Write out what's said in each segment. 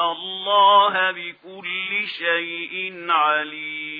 الله بكل شيء عليم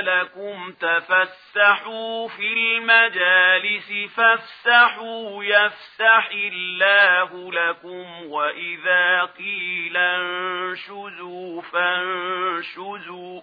لكم تفسحوا في المجالس فافسحوا يفسح الله لكم وإذا قيل انشزوا فانشزوا